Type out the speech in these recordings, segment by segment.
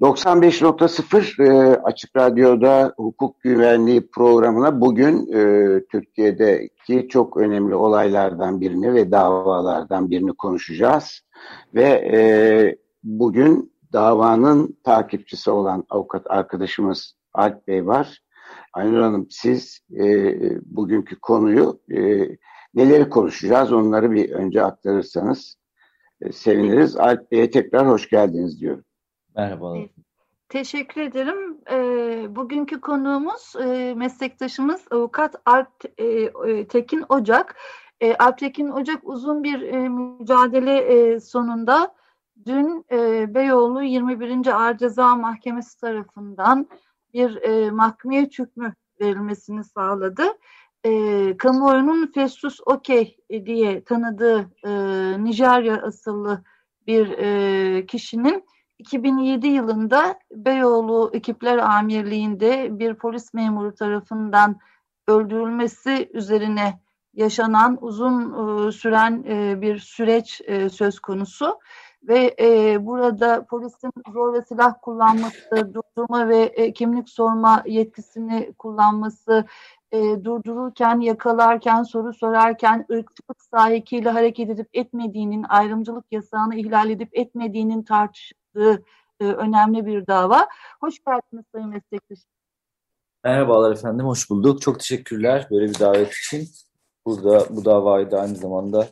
95.0 e, Açık Radyo'da hukuk güvenliği programına bugün e, Türkiye'deki çok önemli olaylardan birini ve davalardan birini konuşacağız. Ve e, bugün davanın takipçisi olan avukat arkadaşımız Alp Bey var. Aynur Hanım siz e, bugünkü konuyu e, neleri konuşacağız onları bir önce aktarırsanız e, seviniriz. Alp Bey'e tekrar hoş geldiniz diyorum. Merhaba. Teşekkür ederim. E, bugünkü konuğumuz e, meslektaşımız avukat Alp e, e, Tekin Ocak. E, Alp Tekin Ocak uzun bir mücadele sonunda dün Beyoğlu 21. Ağır Ceza Mahkemesi tarafından bir e, mahkemeye hükmü verilmesini sağladı. Kamuoyunun Festus Okey diye tanıdığı Nijerya asıllı bir kişinin 2007 yılında Beyoğlu Ekipler Amirliği'nde bir polis memuru tarafından öldürülmesi üzerine yaşanan uzun e, süren e, bir süreç e, söz konusu. Ve burada polisin zor ve silah kullanması, durdurma ve kimlik sorma yetkisini kullanması, e, durdururken, yakalarken, soru sorarken ırkçılık sahikiyle hareket edip etmediğinin, ayrımcılık yasağını ihlal edip etmediğinin tartışıldığı e, önemli bir dava. Hoş geldiniz Sayın Meslektaşım. Merhabalar efendim, hoş bulduk. Çok teşekkürler böyle bir davet için. Burada bu davayı da aynı zamanda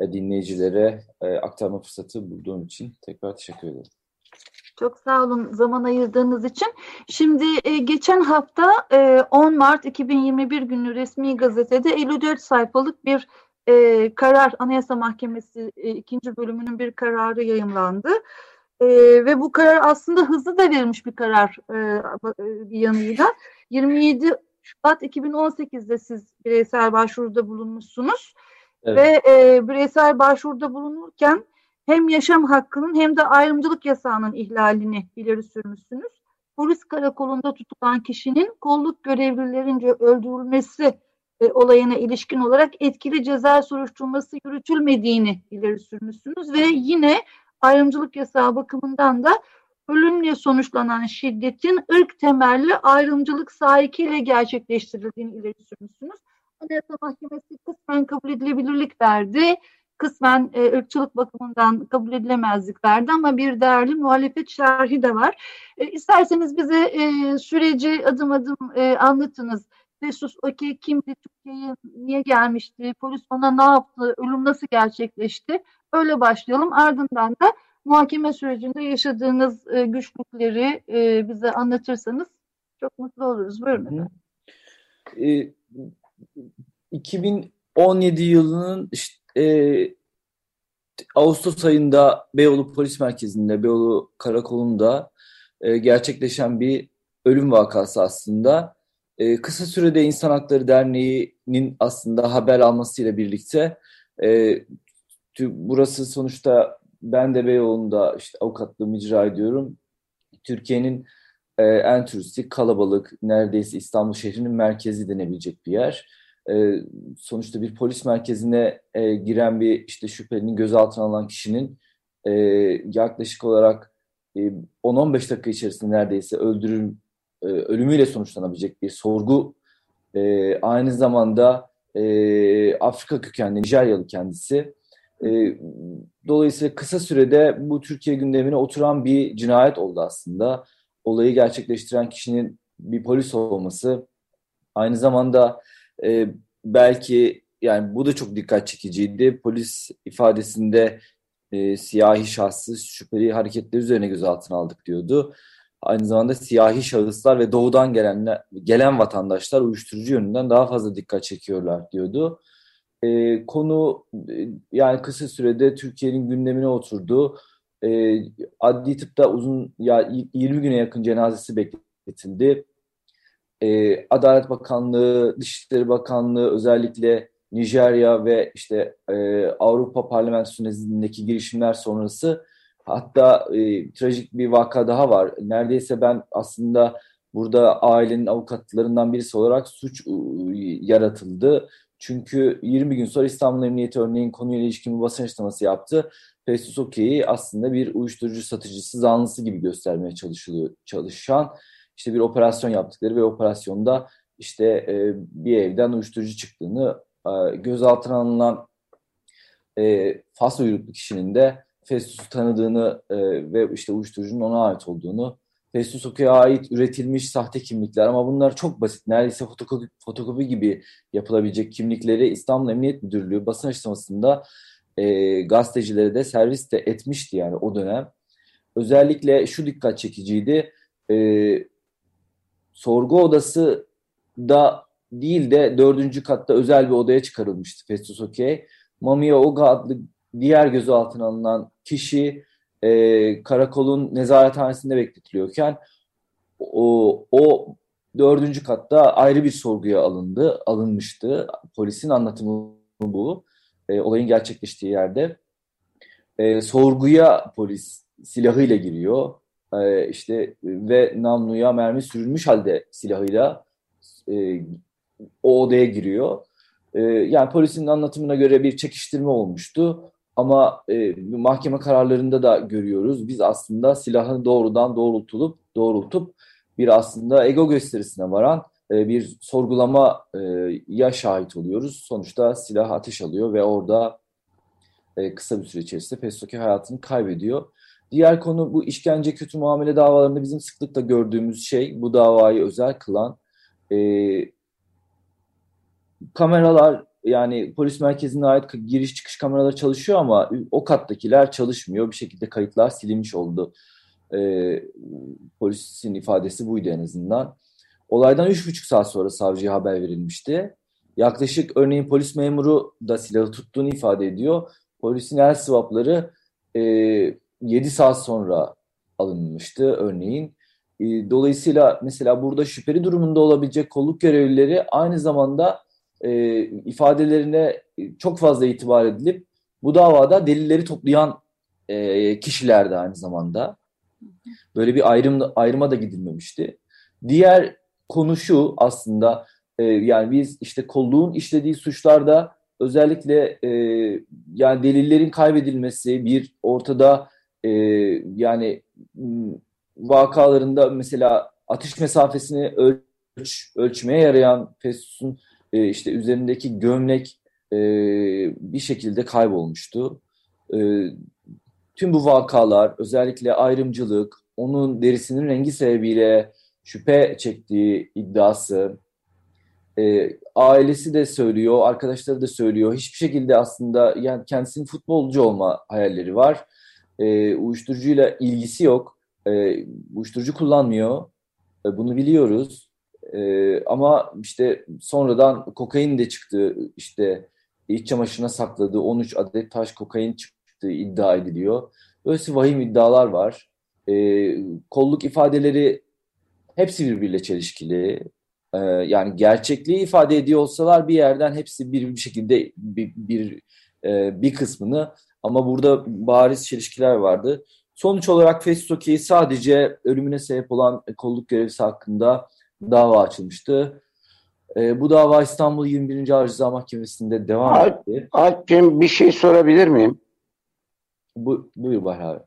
e, dinleyicilere e, aktarma fırsatı bulduğum için tekrar teşekkür ederim. Çok sağ olun zaman ayırdığınız için. Şimdi e, geçen hafta e, 10 Mart 2021 günü resmi gazetede 54 sayfalık bir e, karar Anayasa Mahkemesi e, ikinci bölümünün bir kararı yayımlandı. E, ve bu karar aslında hızlı da verilmiş bir karar e, bir yanıyla. 27 Şubat 2018'de siz bireysel başvuruda bulunmuşsunuz. Evet. Ve e, bireysel başvuruda bulunurken hem yaşam hakkının hem de ayrımcılık yasağının ihlalini ileri sürmüşsünüz. Polis karakolunda tutulan kişinin kolluk görevlilerince öldürülmesi e, olayına ilişkin olarak etkili ceza soruşturması yürütülmediğini ileri sürmüşsünüz ve yine ayrımcılık yasağı bakımından da ölümle sonuçlanan şiddetin ırk temelli ayrımcılık sahikiyle gerçekleştirildiğini ileri sürmüşsünüz. Anayasa Mahkemesi kısmen kabul edilebilirlik verdi kısmen e, ırkçılık bakımından kabul edilemezlik verdi ama bir değerli muhalefet şerhi de var. E, isterseniz bize e, süreci adım adım e, anlatınız. Jesus Oke kimdi, Türkiye'ye niye gelmişti, polis ona ne yaptı, ölüm nasıl gerçekleşti? Öyle başlayalım. Ardından da muhakeme sürecinde yaşadığınız e, güçlükleri e, bize anlatırsanız çok mutlu oluruz. Buyurun efendim. E, 2017 yılının işte e, Ağustos ayında Beyoğlu Polis Merkezi'nde, Beyoğlu Karakolu'nda e, gerçekleşen bir ölüm vakası aslında. E, kısa sürede İnsan Hakları Derneği'nin aslında haber almasıyla birlikte e, burası sonuçta ben de Beyoğlu'nda işte avukatlığımı icra ediyorum. Türkiye'nin e, en turistik, kalabalık, neredeyse İstanbul şehrinin merkezi denebilecek bir yer e, sonuçta bir polis merkezine e, giren bir işte şüphelinin gözaltına alınan kişinin e, yaklaşık olarak e, 10-15 dakika içerisinde neredeyse öldürül e, ölümüyle sonuçlanabilecek bir sorgu e, aynı zamanda e, Afrika kökenli Nijeryalı kendisi. E, dolayısıyla kısa sürede bu Türkiye gündemine oturan bir cinayet oldu aslında. Olayı gerçekleştiren kişinin bir polis olması aynı zamanda e, belki yani bu da çok dikkat çekiciydi. Polis ifadesinde e, siyahi şahsı şüpheli hareketler üzerine gözaltına aldık diyordu. Aynı zamanda siyahi şahıslar ve doğudan gelen gelen vatandaşlar uyuşturucu yönünden daha fazla dikkat çekiyorlar diyordu. E, konu e, yani kısa sürede Türkiye'nin gündemine oturdu. E, adli tıpta uzun ya 20 güne yakın cenazesi bekletildi e, Adalet Bakanlığı, Dışişleri Bakanlığı özellikle Nijerya ve işte e, Avrupa Parlamentosu nezdindeki girişimler sonrası hatta e, trajik bir vaka daha var. Neredeyse ben aslında burada ailenin avukatlarından birisi olarak suç e, yaratıldı. Çünkü 20 gün sonra İstanbul Emniyeti örneğin konuyla ilişkin bir basın açıklaması yaptı. Festus Okey'i aslında bir uyuşturucu satıcısı zanlısı gibi göstermeye çalışılıyor, çalışan işte bir operasyon yaptıkları ve operasyonda işte e, bir evden uyuşturucu çıktığını e, gözaltına alınan e, Fas uyruklu kişinin de Festus'u tanıdığını e, ve işte uyuşturucunun ona ait olduğunu Festus Okey'e ait üretilmiş sahte kimlikler ama bunlar çok basit. Neredeyse fotokopi, fotokopi gibi yapılabilecek kimlikleri İstanbul Emniyet Müdürlüğü basın açıklamasında e, gazetecilere de servis de etmişti yani o dönem. Özellikle şu dikkat çekiciydi. E, sorgu odası da değil de dördüncü katta özel bir odaya çıkarılmıştı Festus Okey. Mamiya Oga adlı diğer gözaltına alınan kişi e, karakolun nezarethanesinde bekletiliyorken o, o dördüncü katta ayrı bir sorguya alındı, alınmıştı. Polisin anlatımı bu. E, olayın gerçekleştiği yerde. E, sorguya polis silahıyla giriyor. E, işte ve namluya mermi sürülmüş halde silahıyla e, o odaya giriyor. E, yani polisin anlatımına göre bir çekiştirme olmuştu. Ama e, mahkeme kararlarında da görüyoruz. Biz aslında silahını doğrudan doğrultulup doğrultup bir aslında ego gösterisine varan e, bir sorgulama e, ya şahit oluyoruz. Sonuçta silah ateş alıyor ve orada e, kısa bir süre içerisinde Pestoki hayatını kaybediyor. Diğer konu bu işkence kötü muamele davalarında bizim sıklıkla gördüğümüz şey bu davayı özel kılan e, kameralar yani polis merkezine ait giriş çıkış kameraları çalışıyor ama o kattakiler çalışmıyor. Bir şekilde kayıtlar silinmiş oldu. E, polisin ifadesi buydu en azından. Olaydan üç buçuk saat sonra savcıya haber verilmişti. Yaklaşık örneğin polis memuru da silahı tuttuğunu ifade ediyor. Polisin el swapları e, 7 saat sonra alınmıştı örneğin. E, dolayısıyla mesela burada şüpheli durumunda olabilecek kolluk görevlileri aynı zamanda e, ifadelerine çok fazla itibar edilip bu davada delilleri toplayan e, kişilerdi aynı zamanda. Böyle bir ayrım ayrıma da gidilmemişti. Diğer konu şu aslında e, yani biz işte kolluğun işlediği suçlarda özellikle e, yani delillerin kaybedilmesi bir ortada e, yani vakalarında mesela atış mesafesini ölç, ölçmeye yarayan Festus'un e, işte üzerindeki gömlek e, bir şekilde kaybolmuştu. E, tüm bu vakalar özellikle ayrımcılık, onun derisinin rengi sebebiyle şüphe çektiği iddiası, e, ailesi de söylüyor, arkadaşları da söylüyor. Hiçbir şekilde aslında yani kendisinin futbolcu olma hayalleri var. Uyuşturucuyla ilgisi yok. Uyuşturucu kullanmıyor. Bunu biliyoruz. E, ama işte sonradan kokain de çıktı. İşte iç çamaşırına sakladığı 13 adet taş kokain çıktığı iddia ediliyor. Böylesi vahim iddialar var. E, kolluk ifadeleri hepsi birbiriyle çelişkili. E, yani gerçekliği ifade ediyor olsalar bir yerden hepsi bir, bir şekilde bir, bir, e, bir kısmını ama burada bariz çelişkiler vardı. Sonuç olarak Festoki'yi sadece ölümüne sebep olan kolluk görevlisi hakkında dava açılmıştı. E, bu dava İstanbul 21. Ağır Ceza Mahkemesi'nde devam Alp, etti. Alp'cim bir şey sorabilir miyim? Bu, buyur Bahri abi.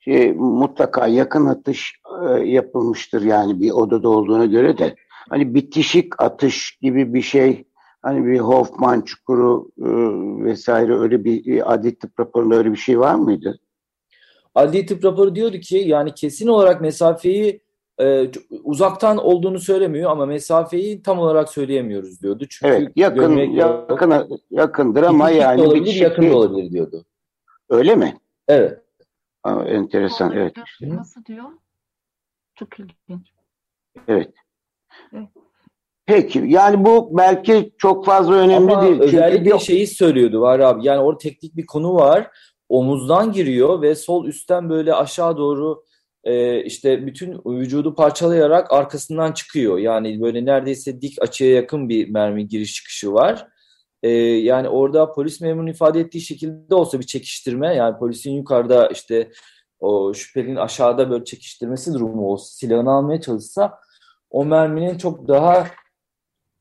Şey, mutlaka yakın atış e, yapılmıştır yani bir odada olduğuna göre de hani bitişik atış gibi bir şey hani bir Hoffman çukuru e, vesaire öyle bir e, adli tıp raporunda öyle bir şey var mıydı? Adli tıp raporu diyordu ki yani kesin olarak mesafeyi e, uzaktan olduğunu söylemiyor ama mesafeyi tam olarak söyleyemiyoruz diyordu. Çünkü evet, yakın yakın yakındır ama İki yani olabilir, bir yakın da olabilir diyordu. Öyle mi? Evet. Aa, enteresan Olabilir. evet. Nasıl diyor? Çok ilginç. Evet. Evet. Peki yani bu belki çok fazla önemli Ama değil. özellikle Çünkü şeyi söylüyordu var abi. Yani orada teknik bir konu var. Omuzdan giriyor ve sol üstten böyle aşağı doğru e, işte bütün vücudu parçalayarak arkasından çıkıyor. Yani böyle neredeyse dik açıya yakın bir mermi giriş çıkışı var. e, yani orada polis memurunun ifade ettiği şekilde olsa bir çekiştirme yani polisin yukarıda işte o şüphelinin aşağıda böyle çekiştirmesi durumu olsa silahını almaya çalışsa o merminin çok daha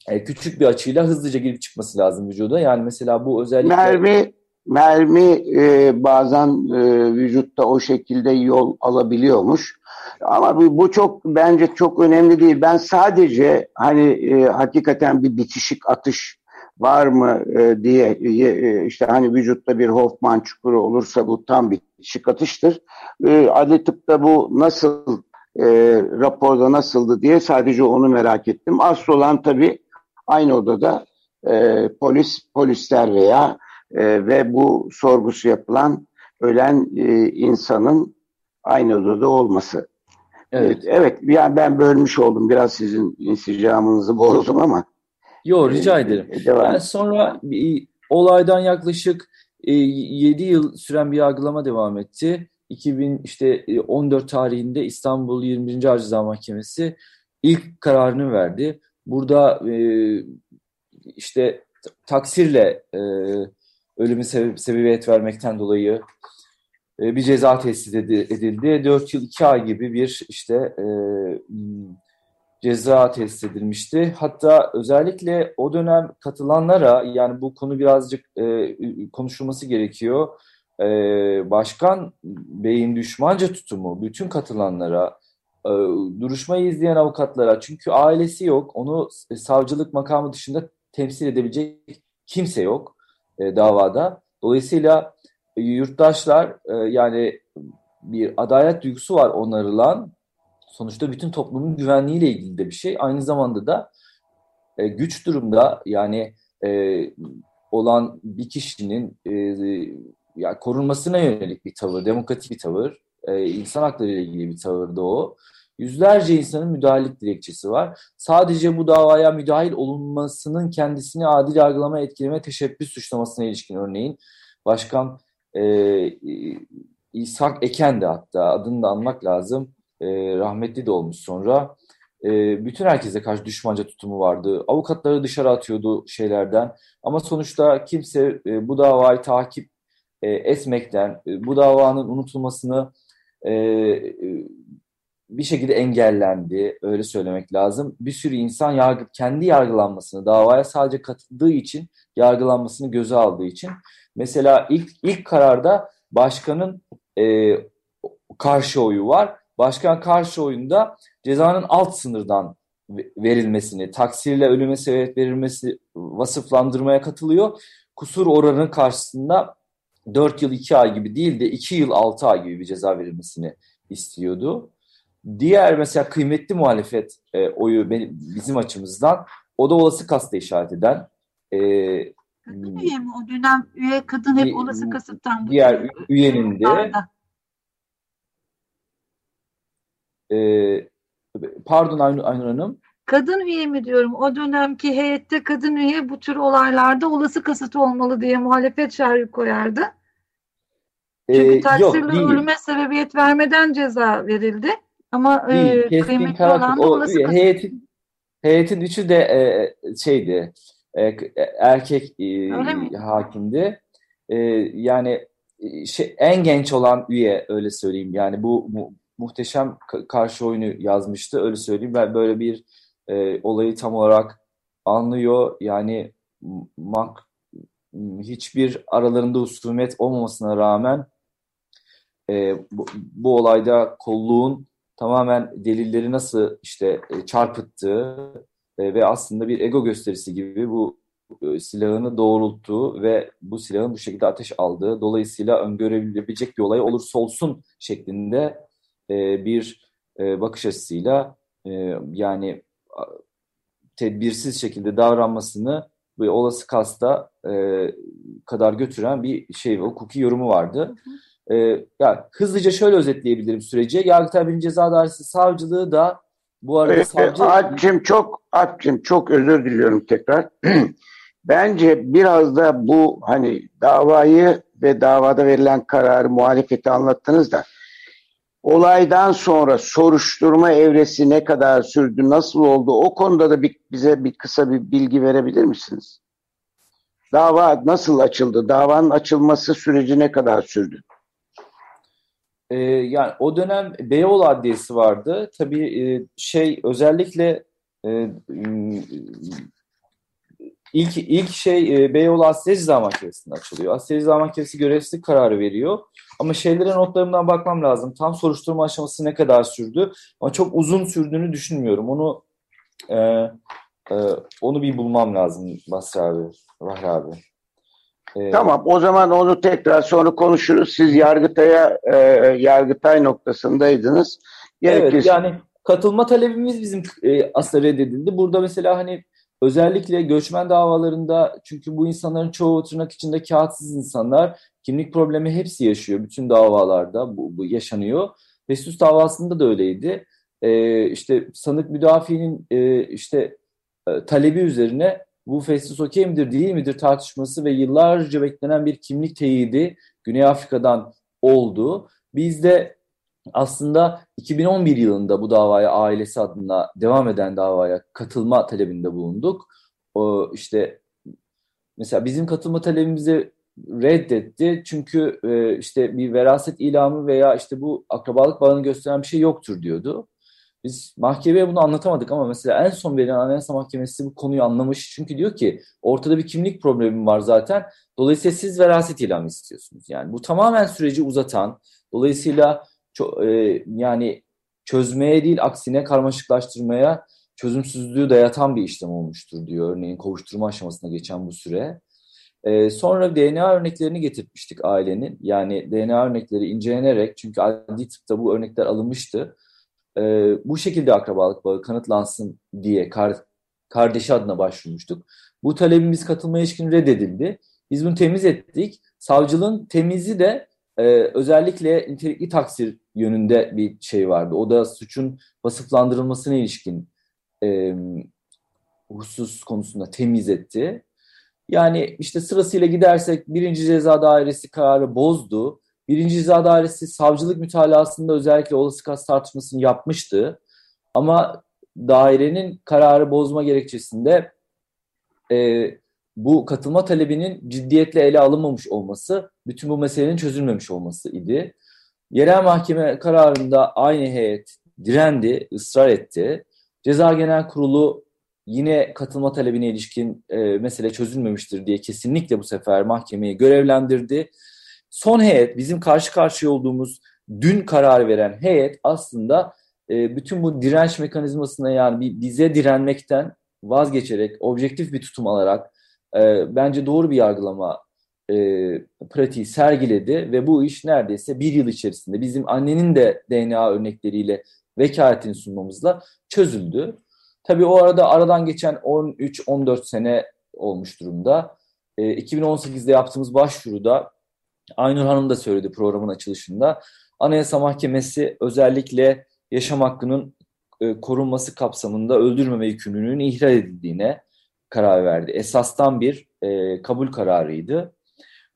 e, küçük bir açıyla hızlıca girip çıkması lazım vücuda. Yani mesela bu özellikle... Mermi mermi e, bazen e, vücutta o şekilde yol alabiliyormuş. Ama bu, bu çok bence çok önemli değil. Ben sadece hani e, hakikaten bir bitişik atış var mı e, diye e, işte hani vücutta bir Hoffman çukuru olursa bu tam bitişik atıştır. E, adli tıpta bu nasıl e, raporda nasıldı diye sadece onu merak ettim. Asıl olan tabii aynı odada e, polis polisler veya e, ve bu sorgusu yapılan ölen e, insanın aynı odada olması. Evet. evet, yani ben bölmüş oldum. Biraz sizin insicamınızı bozdum ama. Yok rica ederim. E, devam. Yani sonra bir, olaydan yaklaşık e, 7 yıl süren bir yargılama devam etti. 2000 işte 14 tarihinde İstanbul 20. Ağır Ceza Mahkemesi ilk kararını verdi. Burada e, işte taksirle e, ölümü sebe sebebiyet vermekten dolayı e, bir ceza tesis edildi. 4 yıl 2 ay gibi bir işte e, ceza tesis edilmişti. Hatta özellikle o dönem katılanlara yani bu konu birazcık e, konuşulması gerekiyor. E, Başkan Bey'in düşmanca tutumu bütün katılanlara, e, duruşmayı izleyen avukatlara çünkü ailesi yok, onu savcılık makamı dışında temsil edebilecek kimse yok e, davada. Dolayısıyla e, yurttaşlar e, yani bir adalet duygusu var onarılan. Sonuçta bütün toplumun güvenliğiyle ilgili de bir şey. Aynı zamanda da e, güç durumda yani e, olan bir kişinin e, ya korunmasına yönelik bir tavır, demokratik bir tavır, e, insan hakları ile ilgili bir tavır da o. Yüzlerce insanın müdahalelik dilekçesi var. Sadece bu davaya müdahil olunmasının kendisini adil yargılama etkileme teşebbüs suçlamasına ilişkin örneğin Başkan e, İshak Eken de hatta adını da anmak lazım. E, rahmetli de olmuş sonra. E, bütün herkese karşı düşmanca tutumu vardı. Avukatları dışarı atıyordu şeylerden. Ama sonuçta kimse e, bu davayı takip e, etmekten, e, bu davanın unutulmasını e, e, bir şekilde engellendi, öyle söylemek lazım. Bir sürü insan yargı, kendi yargılanmasını, davaya sadece katıldığı için, yargılanmasını göze aldığı için. Mesela ilk ilk kararda başkanın e, karşı oyu var. Başkan karşı oyunda cezanın alt sınırdan verilmesini, taksirle ölüme sebep verilmesi vasıflandırmaya katılıyor. Kusur oranının karşısında 4 yıl 2 ay gibi değil de 2 yıl 6 ay gibi bir ceza verilmesini istiyordu. Diğer mesela kıymetli muhalefet e, oyu benim, bizim açımızdan o da olası kasta işaret eden. E, kadın üye mi? O dönem üye kadın hep olası kasıttan. Diğer üyenin de e, pardon Aynur, Aynur Hanım. Kadın üye mi diyorum? O dönemki heyette kadın üye bu tür olaylarda olası kasıt olmalı diye muhalefet şerhi koyardı. Çünkü ee, taksirli ölüme sebebiyet vermeden ceza verildi. Ama değil, e, kıymetli olan da olası kasıt. Heyetin, heyetin üçü de e, şeydi, e, erkek e, hakimdi. E, yani e, şey, en genç olan üye öyle söyleyeyim. Yani bu mu, muhteşem karşı oyunu yazmıştı öyle söyleyeyim. Ben böyle bir e, olayı tam olarak anlıyor. Yani mak, hiçbir aralarında husumet olmamasına rağmen e, bu, bu olayda kolluğun tamamen delilleri nasıl işte e, çarpıttığı e, ve aslında bir ego gösterisi gibi bu e, silahını doğrulttuğu ve bu silahın bu şekilde ateş aldığı dolayısıyla öngörebilecek bir olay olursa olsun şeklinde bir bakış açısıyla yani tedbirsiz şekilde davranmasını ve olası kasta kadar götüren bir şey hukuki yorumu vardı. Hı hı. E, yani hızlıca şöyle özetleyebilirim süreci. Yargıtay 1. Ceza Dairesi Savcılığı da bu arada e, savcı... Alp'cim çok, Alp'cim çok özür diliyorum tekrar. Bence biraz da bu hani davayı ve davada verilen kararı muhalefeti anlattınız da olaydan sonra soruşturma evresi ne kadar sürdü, nasıl oldu? O konuda da bir, bize bir kısa bir bilgi verebilir misiniz? Dava nasıl açıldı? Davanın açılması süreci ne kadar sürdü? Ee, yani o dönem Beyoğlu Adliyesi vardı. Tabii e, şey özellikle e, ilk ilk şey e, Beyoğlu Asya Ceza Mahkemesi'nde açılıyor. Asya Ceza Mahkemesi görevsizlik kararı veriyor. Ama şeylere notlarımdan bakmam lazım. Tam soruşturma aşaması ne kadar sürdü? Ama çok uzun sürdüğünü düşünmüyorum. Onu e, e, onu bir bulmam lazım Basri abi, Bahri abi. Ee, tamam o zaman onu tekrar sonra konuşuruz. Siz Yargıtay'a e, Yargıtay noktasındaydınız. Gerekirse... Evet yani katılma talebimiz bizim e, aslında reddedildi. Burada mesela hani özellikle göçmen davalarında çünkü bu insanların çoğu tırnak içinde kağıtsız insanlar kimlik problemi hepsi yaşıyor. Bütün davalarda bu, bu yaşanıyor. Festus davasında da öyleydi. E, işte sanık müdafiinin e, işte e, talebi üzerine bu Festus okey midir değil midir tartışması ve yıllarca beklenen bir kimlik teyidi Güney Afrika'dan oldu. Biz de aslında 2011 yılında bu davaya ailesi adına devam eden davaya katılma talebinde bulunduk. O işte mesela bizim katılma talebimizi reddetti çünkü e, işte bir veraset ilamı veya işte bu akrabalık bağını gösteren bir şey yoktur diyordu. Biz mahkemeye bunu anlatamadık ama mesela en son verilen Anayasa Mahkemesi bu konuyu anlamış. Çünkü diyor ki ortada bir kimlik problemi var zaten. Dolayısıyla siz veraset ilanı istiyorsunuz. Yani bu tamamen süreci uzatan, dolayısıyla çok, e, yani çözmeye değil aksine karmaşıklaştırmaya çözümsüzlüğü dayatan bir işlem olmuştur diyor. Örneğin kovuşturma aşamasına geçen bu süre. E, sonra DNA örneklerini getirmiştik ailenin. Yani DNA örnekleri incelenerek çünkü adli tıpta bu örnekler alınmıştı e, bu şekilde akrabalık bağı kanıtlansın diye kar, kardeşi adına başvurmuştuk. Bu talebimiz katılmaya ilişkin reddedildi. Biz bunu temiz ettik. Savcılığın temizi de e, özellikle nitelikli taksir yönünde bir şey vardı. O da suçun vasıflandırılmasına ilişkin e, husus konusunda temiz etti. Yani işte sırasıyla gidersek birinci ceza dairesi kararı bozdu. Birinci Ceza Dairesi savcılık mütalasında özellikle olası kas tartışmasını yapmıştı. Ama dairenin kararı bozma gerekçesinde e, bu katılma talebinin ciddiyetle ele alınmamış olması, bütün bu meselenin çözülmemiş olması idi. Yerel mahkeme kararında aynı heyet direndi, ısrar etti. Ceza Genel Kurulu yine katılma talebine ilişkin e, mesele çözülmemiştir diye kesinlikle bu sefer mahkemeyi görevlendirdi son heyet bizim karşı karşıya olduğumuz dün karar veren heyet aslında e, bütün bu direnç mekanizmasına yani bize direnmekten vazgeçerek objektif bir tutum alarak e, bence doğru bir yargılama e, pratiği sergiledi ve bu iş neredeyse bir yıl içerisinde bizim annenin de DNA örnekleriyle vekaletini sunmamızla çözüldü. Tabii o arada aradan geçen 13-14 sene olmuş durumda. E, 2018'de yaptığımız başvuruda Aynur Hanım da söyledi programın açılışında. Anayasa Mahkemesi özellikle yaşam hakkının e, korunması kapsamında öldürmeme yükümlülüğünün ihlal edildiğine karar verdi. Esastan bir e, kabul kararıydı.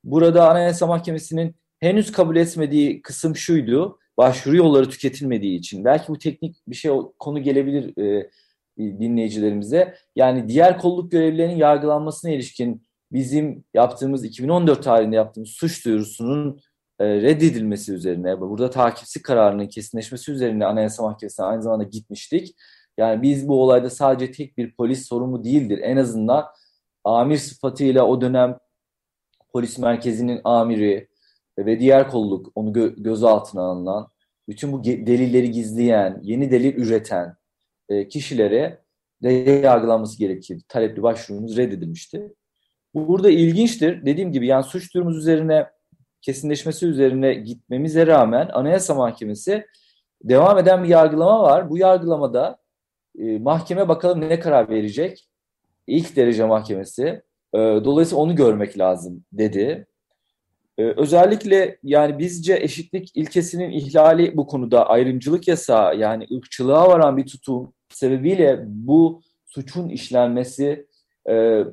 Burada Anayasa Mahkemesi'nin henüz kabul etmediği kısım şuydu. Başvuru yolları tüketilmediği için. Belki bu teknik bir şey konu gelebilir e, dinleyicilerimize. Yani diğer kolluk görevlilerinin yargılanmasına ilişkin bizim yaptığımız 2014 tarihinde yaptığımız suç duyurusunun e, reddedilmesi üzerine, burada takipsi kararının kesinleşmesi üzerine Anayasa Mahkemesi'ne aynı zamanda gitmiştik. Yani biz bu olayda sadece tek bir polis sorumlu değildir. En azından amir sıfatıyla o dönem polis merkezinin amiri ve diğer kolluk onu gö gözaltına alınan, bütün bu delilleri gizleyen, yeni delil üreten e, kişilere de yargılanması gerekir. Talepli başvurumuz reddedilmişti. Burada ilginçtir. Dediğim gibi yani suç durumumuz üzerine kesinleşmesi üzerine gitmemize rağmen Anayasa Mahkemesi devam eden bir yargılama var. Bu yargılamada e, mahkeme bakalım ne karar verecek. İlk derece mahkemesi. E, dolayısıyla onu görmek lazım dedi. E, özellikle yani bizce eşitlik ilkesinin ihlali bu konuda ayrımcılık yasağı yani ırkçılığa varan bir tutum sebebiyle bu suçun işlenmesi e,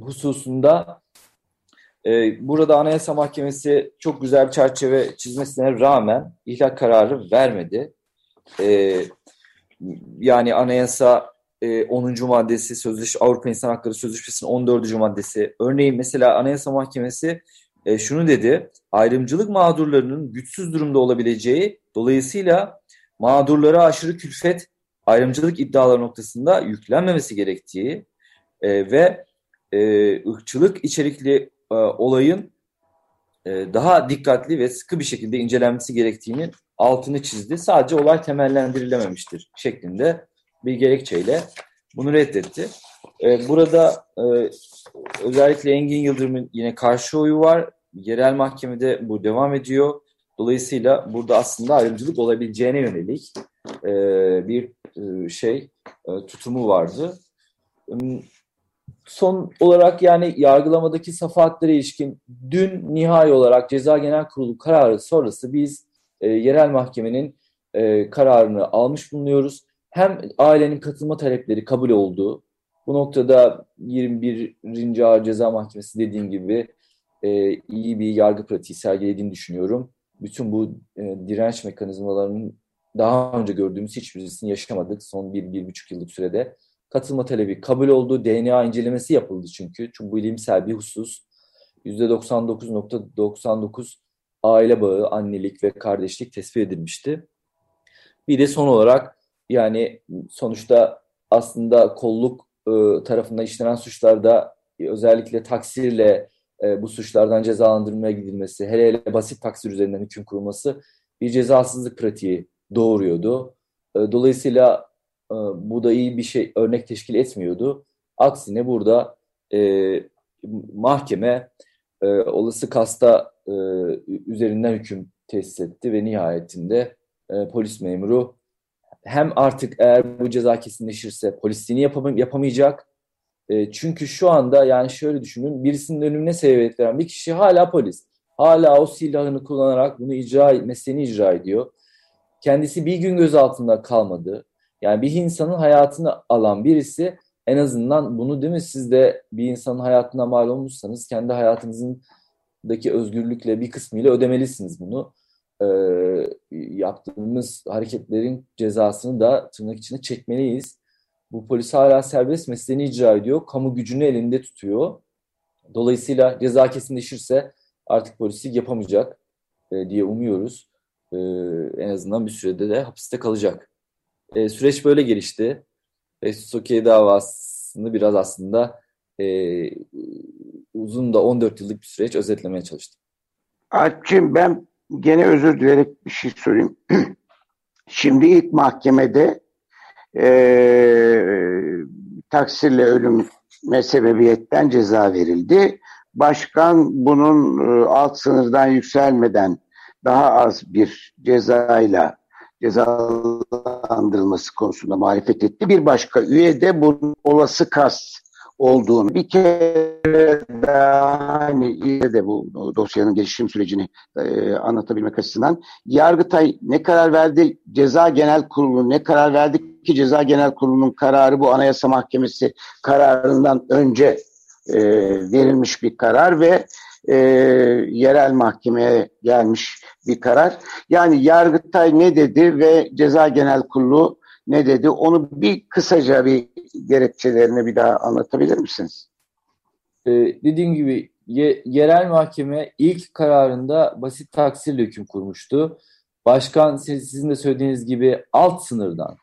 hususunda e, burada Anayasa Mahkemesi çok güzel bir çerçeve çizmesine rağmen ihlal kararı vermedi. E, yani anayasa e, 10. maddesi Sözleşme Avrupa İnsan Hakları Sözleşmesi'nin 14. maddesi. Örneğin mesela Anayasa Mahkemesi e, şunu dedi. Ayrımcılık mağdurlarının güçsüz durumda olabileceği dolayısıyla mağdurlara aşırı külfet ayrımcılık iddiaları noktasında yüklenmemesi gerektiği e, ve e, ırkçılık içerikli e, olayın e, daha dikkatli ve sıkı bir şekilde incelenmesi gerektiğini altını çizdi. Sadece olay temellendirilememiştir şeklinde bir gerekçeyle bunu reddetti. E, burada e, özellikle Engin Yıldırım'ın yine karşı oyu var. Yerel mahkemede bu devam ediyor. Dolayısıyla burada aslında ayrımcılık olabileceğine yönelik e, bir e, şey e, tutumu vardı. Son olarak yani yargılamadaki safahatlere ilişkin dün nihai olarak Ceza Genel Kurulu kararı sonrası biz e, yerel mahkemenin e, kararını almış bulunuyoruz. Hem ailenin katılma talepleri kabul oldu. Bu noktada 21. Ağır Ceza Mahkemesi dediğim gibi e, iyi bir yargı pratiği sergilediğini düşünüyorum. Bütün bu e, direnç mekanizmalarının daha önce gördüğümüz hiçbirisini yaşamadık son bir, bir buçuk yıllık sürede. Katılma talebi kabul oldu. DNA incelemesi yapıldı çünkü. Çünkü bu bilimsel bir husus. %99.99 aile bağı, annelik ve kardeşlik tespit edilmişti. Bir de son olarak yani sonuçta aslında kolluk e, tarafından işlenen suçlarda özellikle taksirle e, bu suçlardan cezalandırmaya gidilmesi, hele hele basit taksir üzerinden hüküm kurulması bir cezasızlık pratiği doğuruyordu. E, dolayısıyla e, bu da iyi bir şey örnek teşkil etmiyordu. Aksine burada e, mahkeme e, olası kasta e, üzerinden hüküm tesis etti ve nihayetinde e, polis memuru hem artık eğer bu ceza kesinleşirse polisliğini yapam yapamayacak. E, çünkü şu anda yani şöyle düşünün birisinin ölümüne sebebiyet veren bir kişi hala polis. Hala o silahını kullanarak bunu icra mesleğini icra ediyor. Kendisi bir gün gözaltında kalmadı. Yani bir insanın hayatını alan birisi en azından bunu değil mi siz de bir insanın hayatına mal olmuşsanız kendi hayatınızdaki özgürlükle bir kısmıyla ödemelisiniz bunu. Ee, yaptığımız hareketlerin cezasını da tırnak içine çekmeliyiz. Bu polis hala serbest mesleğini icra ediyor. Kamu gücünü elinde tutuyor. Dolayısıyla ceza kesinleşirse artık polisi yapamayacak e, diye umuyoruz. E, en azından bir sürede de hapiste kalacak. E, süreç böyle gelişti. Festus Okey davasını biraz aslında e, uzun da 14 yıllık bir süreç özetlemeye çalıştım. Alpçim ben gene özür dilerek bir şey sorayım. Şimdi ilk mahkemede e, taksirle ölüme sebebiyetten ceza verildi. Başkan bunun e, alt sınırdan yükselmeden daha az bir cezayla cezalandırılması konusunda marifet etti. Bir başka üye de bunun olası kast olduğunu bir kere daha hani de bu dosyanın gelişim sürecini e, anlatabilmek açısından Yargıtay ne karar verdi? Ceza Genel Kurulu ne karar verdi ki Ceza Genel Kurulu'nun kararı bu Anayasa Mahkemesi kararından önce e, verilmiş bir karar ve e, yerel mahkemeye gelmiş bir karar. Yani Yargıtay ne dedi ve Ceza Genel Kurulu ne dedi onu bir kısaca bir gerekçelerini bir daha anlatabilir misiniz? Ee, dediğim gibi ye, yerel mahkeme ilk kararında basit taksirle hüküm kurmuştu. Başkan sizin de söylediğiniz gibi alt sınırdan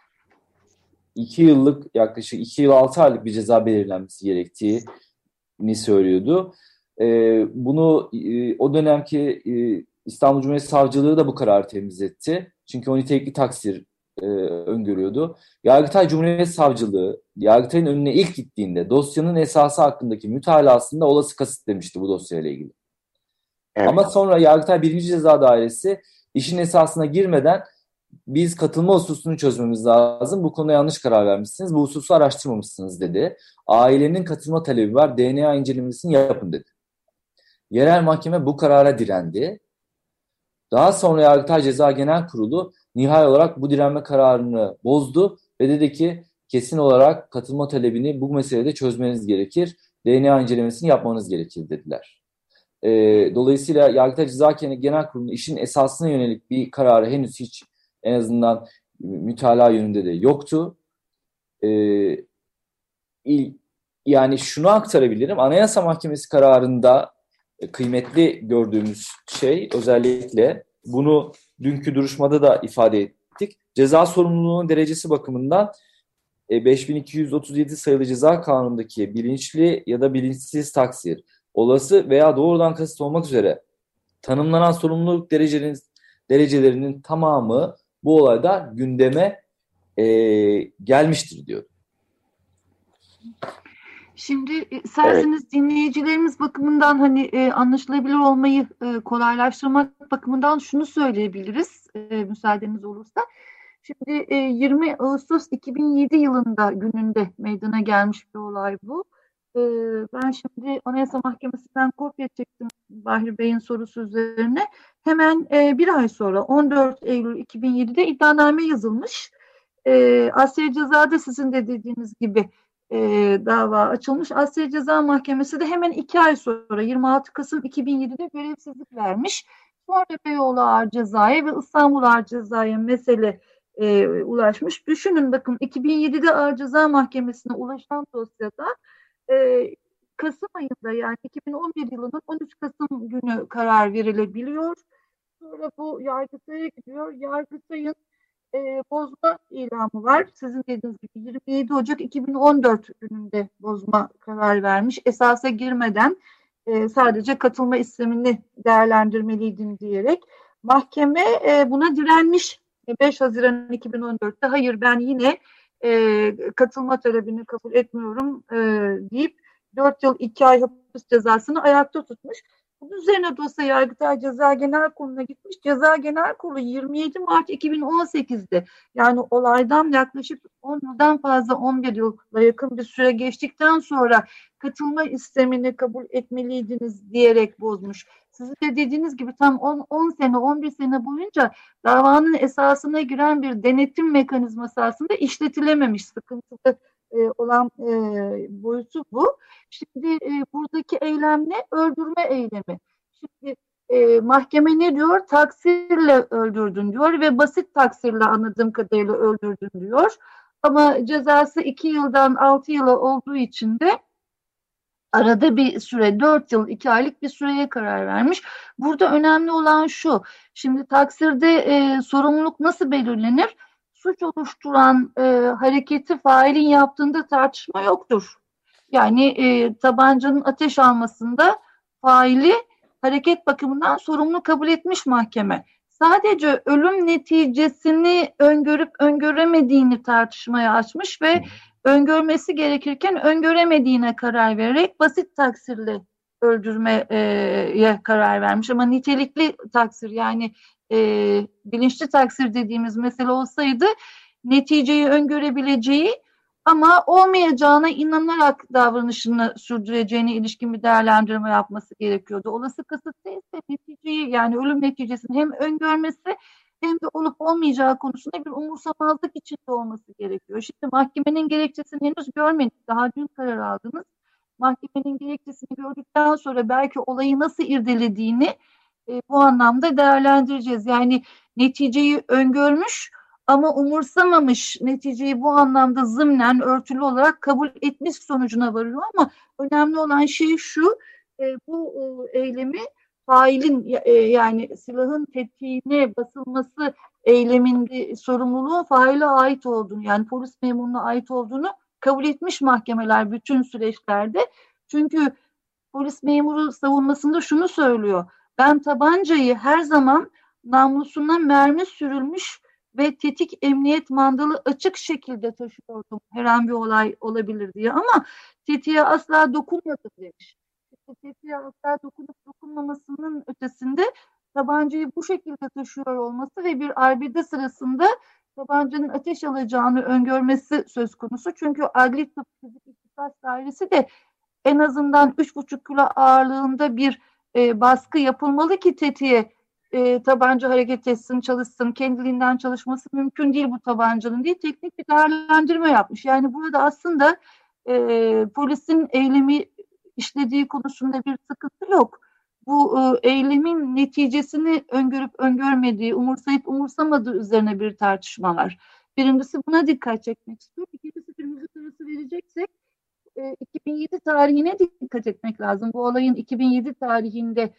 iki yıllık yaklaşık iki yıl altı aylık bir ceza belirlenmesi gerektiğini söylüyordu. Ee, bunu e, o dönemki e, İstanbul Cumhuriyet Savcılığı da bu kararı temiz etti. Çünkü o nitelikli taksir e, öngörüyordu. Yargıtay Cumhuriyet Savcılığı Yargıtay'ın önüne ilk gittiğinde dosyanın esası hakkındaki mütalasında olası kasıt demişti bu dosyayla ilgili. Evet. Ama sonra Yargıtay 1. Ceza Dairesi işin esasına girmeden biz katılma hususunu çözmemiz lazım. Bu konuda yanlış karar vermişsiniz. Bu hususu araştırmamışsınız dedi. Ailenin katılma talebi var. DNA incelemesini yapın dedi. Yerel mahkeme bu karara direndi. Daha sonra Yargıtay Ceza Genel Kurulu nihai olarak bu direnme kararını bozdu ve dedi ki kesin olarak katılma talebini bu meselede çözmeniz gerekir. DNA incelemesini yapmanız gerekir dediler. E, dolayısıyla Yargıtay Ceza Genel Kurulu'nun işin esasına yönelik bir kararı henüz hiç en azından mütalaa yönünde de yoktu. e, il, yani şunu aktarabilirim. Anayasa Mahkemesi kararında kıymetli gördüğümüz şey özellikle bunu dünkü duruşmada da ifade ettik. Ceza sorumluluğunun derecesi bakımından 5237 e, sayılı ceza kanunundaki bilinçli ya da bilinçsiz taksir, olası veya doğrudan kasıt olmak üzere tanımlanan sorumluluk derecelerinin, derecelerinin tamamı bu olayda gündeme e, gelmiştir diyor. Şimdi e, isterseniz evet. dinleyicilerimiz bakımından hani e, anlaşılabilir olmayı e, kolaylaştırmak bakımından şunu söyleyebiliriz e, müsaadeniz olursa. Şimdi e, 20 Ağustos 2007 yılında gününde meydana gelmiş bir olay bu. E, ben şimdi Anayasa Mahkemesi'nden kopya çektim Bahri Bey'in sorusu üzerine. Hemen e, bir ay sonra 14 Eylül 2007'de iddianame yazılmış. E, Asya Ceza'da sizin de dediğiniz gibi e, dava açılmış. Asya Ceza Mahkemesi de hemen iki ay sonra 26 Kasım 2007'de görevsizlik vermiş. Sonra Beyoğlu Ağır Ceza'ya ve İstanbul Ağır Ceza'ya mesele e, ulaşmış. Düşünün bakın 2007'de Ağır Ceza Mahkemesi'ne ulaşan dosyada e, Kasım ayında yani 2011 yılının 13 Kasım günü karar verilebiliyor. Sonra bu Yargıtay'a gidiyor. Yargıtay'ın e, bozma ilamı var. Sizin dediğiniz gibi 27 Ocak 2014 gününde bozma karar vermiş. Esasa girmeden e, sadece katılma istemini değerlendirmeliydin diyerek. Mahkeme e, buna direnmiş 5 Haziran 2014'te hayır ben yine e, katılma talebini kabul etmiyorum e, deyip 4 yıl 2 ay hapis cezasını ayakta tutmuş. Bunun üzerine dosya Yargıtay Ceza Genel Kurulu'na gitmiş. Ceza Genel Kurulu 27 Mart 2018'de yani olaydan yaklaşık 10 yıldan fazla 11 yıla yakın bir süre geçtikten sonra katılma istemini kabul etmeliydiniz diyerek bozmuş. Sizin de dediğiniz gibi tam 10, 10 sene 11 sene boyunca davanın esasına giren bir denetim mekanizması aslında işletilememiş sıkıntılı e, olan e, boyutu bu. Şimdi e, buradaki eylem ne? Öldürme eylemi. Şimdi e, mahkeme ne diyor? Taksirle öldürdün diyor ve basit taksirle anladığım kadarıyla öldürdün diyor. Ama cezası 2 yıldan 6 yıla olduğu için de arada bir süre 4 yıl 2 aylık bir süreye karar vermiş. Burada önemli olan şu. Şimdi taksirde e, sorumluluk nasıl belirlenir? suç oluşturan e, hareketi failin yaptığında tartışma yoktur. Yani e, tabancanın ateş almasında faili hareket bakımından sorumlu kabul etmiş mahkeme. Sadece ölüm neticesini öngörüp öngöremediğini tartışmaya açmış ve öngörmesi gerekirken öngöremediğine karar vererek basit taksirle öldürmeye karar vermiş. Ama nitelikli taksir yani e, bilinçli taksir dediğimiz mesele olsaydı neticeyi öngörebileceği ama olmayacağına inanarak davranışını sürdüreceğine ilişkin bir değerlendirme yapması gerekiyordu. Olası kasıt ise neticeyi yani ölüm neticesini hem öngörmesi hem de olup olmayacağı konusunda bir umursamazlık içinde olması gerekiyor. Şimdi mahkemenin gerekçesini henüz görmedik. Daha dün karar aldınız. Mahkemenin gerekçesini gördükten sonra belki olayı nasıl irdelediğini e, bu anlamda değerlendireceğiz. Yani neticeyi öngörmüş ama umursamamış neticeyi bu anlamda zımnen örtülü olarak kabul etmiş sonucuna varıyor ama önemli olan şey şu e, bu e, eylemi failin e, yani silahın tetiğine basılması eyleminde sorumluluğun faile ait olduğunu yani polis memuruna ait olduğunu kabul etmiş mahkemeler bütün süreçlerde. Çünkü polis memuru savunmasında şunu söylüyor ben tabancayı her zaman namlusuna mermi sürülmüş ve tetik emniyet mandalı açık şekilde taşıyordum. Her an bir olay olabilir diye ama tetiğe asla dokunmadım demiş. Tetiğe asla dokunup dokunmamasının ötesinde tabancayı bu şekilde taşıyor olması ve bir arbede sırasında tabancanın ateş alacağını öngörmesi söz konusu. Çünkü adli tıp fizik istisas dairesi de en azından 3,5 kilo ağırlığında bir e, baskı yapılmalı ki tetiğe e, tabanca hareket etsin, çalışsın, kendiliğinden çalışması mümkün değil bu tabancanın diye teknik bir değerlendirme yapmış. Yani burada aslında e, polisin eylemi işlediği konusunda bir sıkıntı yok. Bu e, eylemin neticesini öngörüp öngörmediği, umursayıp umursamadığı üzerine bir tartışma var. Birincisi buna dikkat çekmek istiyor. İkincisi günümüzün açıklaması vereceksek 2007 tarihine dikkat etmek lazım. Bu olayın 2007 tarihinde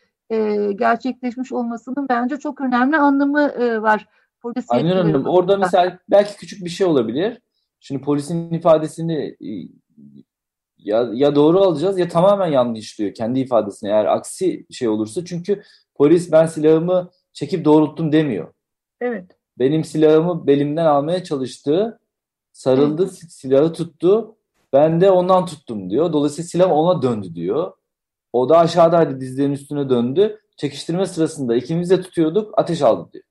gerçekleşmiş olmasının bence çok önemli anlamı var. Polis Aynen Hanım. Orada mesela belki küçük bir şey olabilir. Şimdi polisin ifadesini ya, ya doğru alacağız ya tamamen yanlış diyor kendi ifadesine eğer aksi şey olursa çünkü polis ben silahımı çekip doğrulttum demiyor. Evet. Benim silahımı belimden almaya çalıştı. Sarıldı, evet. silahı tuttu. Ben de ondan tuttum diyor. Dolayısıyla silah ona döndü diyor. O da aşağıdaydı dizlerin üstüne döndü. Çekiştirme sırasında ikimiz de tutuyorduk ateş aldı diyor.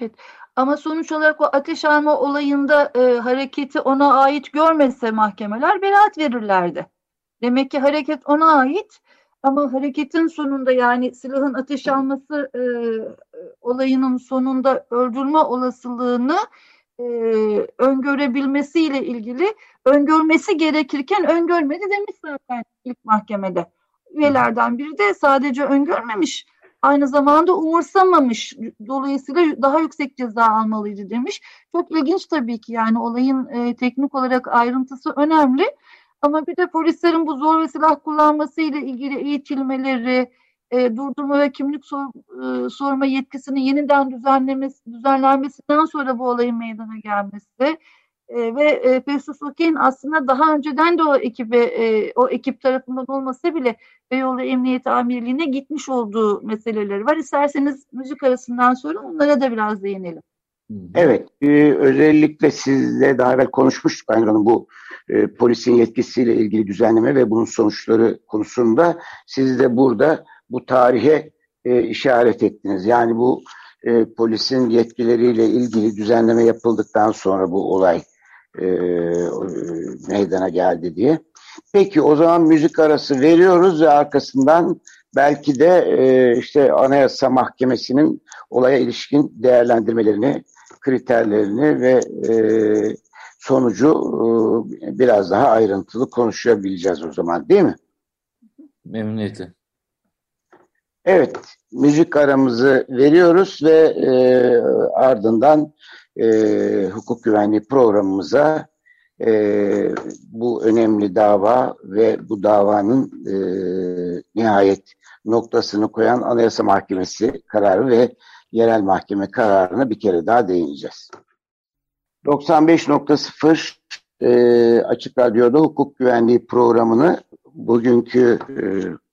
Evet. Ama sonuç olarak o ateş alma olayında e, hareketi ona ait görmese mahkemeler beraat verirlerdi. Demek ki hareket ona ait ama hareketin sonunda yani silahın ateş alması e, olayının sonunda öldürme olasılığını e, öngörebilmesiyle ilgili öngörmesi gerekirken öngörmedi demiş zaten ilk mahkemede. Üyelerden biri de sadece öngörmemiş aynı zamanda umursamamış. Dolayısıyla daha yüksek ceza almalıydı demiş. Çok ilginç tabii ki yani olayın e, teknik olarak ayrıntısı önemli. Ama bir de polislerin bu zor ve silah kullanması ilgili eğitilmeleri, e, durdurma ve kimlik sor, e, sorma yetkisini yeniden düzenlemesi, düzenlenmesinden sonra bu olayın meydana gelmesi e, ve e, Festus Okey'in aslında daha önceden de o ekibe e, o ekip tarafından olmasa bile Beyoğlu Emniyet Amirliği'ne gitmiş olduğu meseleleri var. İsterseniz müzik arasından sonra onlara da biraz değinelim. Evet, e, özellikle sizle daha evvel konuşmuştuk Aynur Hanım bu e, polisin yetkisiyle ilgili düzenleme ve bunun sonuçları konusunda. Siz de burada bu tarihe e, işaret ettiniz. Yani bu e, polisin yetkileriyle ilgili düzenleme yapıldıktan sonra bu olay e, meydana geldi diye. Peki o zaman müzik arası veriyoruz ve arkasından belki de e, işte Anayasa Mahkemesi'nin olaya ilişkin değerlendirmelerini, kriterlerini ve e, sonucu e, biraz daha ayrıntılı konuşabileceğiz o zaman değil mi? Memnuniyetle. Evet, müzik aramızı veriyoruz ve e, ardından e, hukuk güvenliği programımıza e, bu önemli dava ve bu davanın e, nihayet noktasını koyan Anayasa Mahkemesi kararı ve yerel mahkeme kararına bir kere daha değineceğiz. 95.0 e, Açık Radyo'da hukuk güvenliği programını bugünkü e,